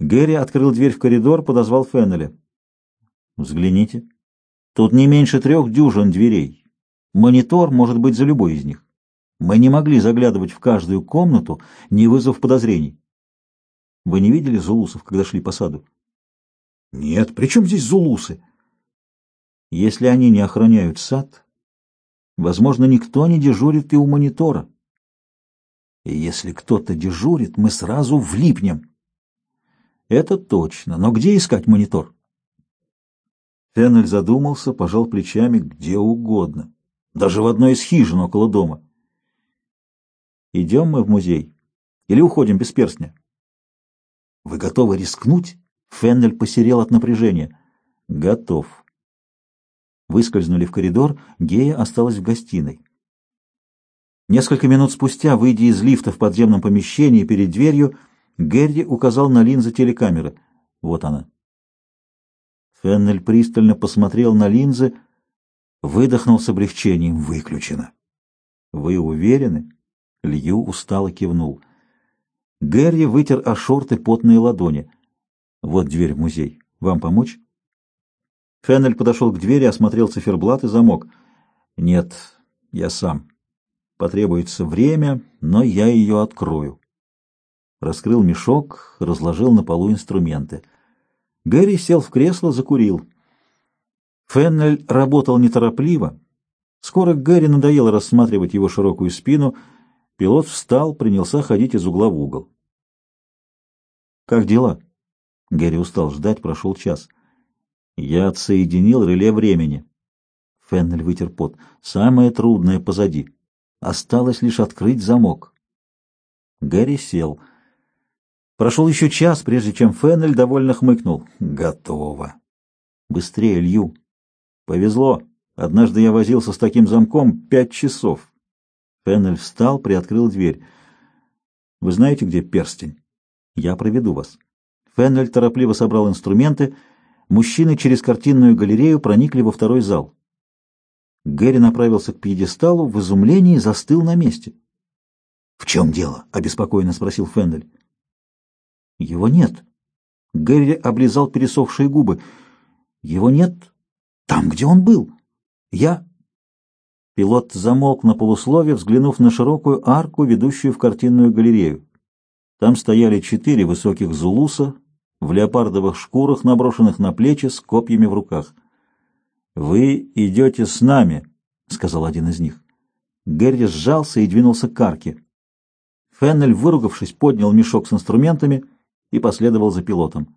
Гэри открыл дверь в коридор, подозвал Феннеля. «Взгляните. Тут не меньше трех дюжин дверей. Монитор может быть за любой из них. Мы не могли заглядывать в каждую комнату, не вызвав подозрений. Вы не видели зулусов, когда шли по саду? Нет, при чем здесь зулусы? Если они не охраняют сад, возможно, никто не дежурит и у монитора. И если кто-то дежурит, мы сразу влипнем. Это точно. Но где искать монитор? Феннель задумался, пожал плечами где угодно. Даже в одной из хижин около дома. Идем мы в музей? Или уходим без перстня? Вы готовы рискнуть? Феннель посерел от напряжения. Готов. Выскользнули в коридор, Гея осталась в гостиной. Несколько минут спустя, выйдя из лифта в подземном помещении перед дверью, Герри указал на линзы телекамеры. Вот она. Феннель пристально посмотрел на линзы, выдохнул с облегчением. Выключено. Вы уверены? Лью устало кивнул. Гэри вытер о шорты потные ладони. Вот дверь в музей. Вам помочь? Феннель подошел к двери, осмотрел циферблат и замок. Нет, я сам. Потребуется время, но я ее открою. Раскрыл мешок, разложил на полу инструменты. Гэри сел в кресло, закурил. Феннель работал неторопливо. Скоро Гэри надоело рассматривать его широкую спину — Пилот встал, принялся ходить из угла в угол. «Как дела?» Гэри устал ждать, прошел час. «Я отсоединил реле времени». Феннель вытер пот. «Самое трудное позади. Осталось лишь открыть замок». Гэри сел. Прошел еще час, прежде чем Феннель довольно хмыкнул. «Готово». «Быстрее, Лью». «Повезло. Однажды я возился с таким замком пять часов. Феннель встал, приоткрыл дверь. «Вы знаете, где перстень? Я проведу вас». Феннель торопливо собрал инструменты. Мужчины через картинную галерею проникли во второй зал. Гэри направился к пьедесталу, в изумлении застыл на месте. «В чем дело?» — обеспокоенно спросил Феннель. «Его нет». Гэри облизал пересохшие губы. «Его нет там, где он был. Я...» Пилот замолк на полуслове, взглянув на широкую арку, ведущую в картинную галерею. Там стояли четыре высоких зулуса в леопардовых шкурах, наброшенных на плечи, с копьями в руках. «Вы идете с нами», — сказал один из них. Гэри сжался и двинулся к арке. Феннель, выругавшись, поднял мешок с инструментами и последовал за пилотом.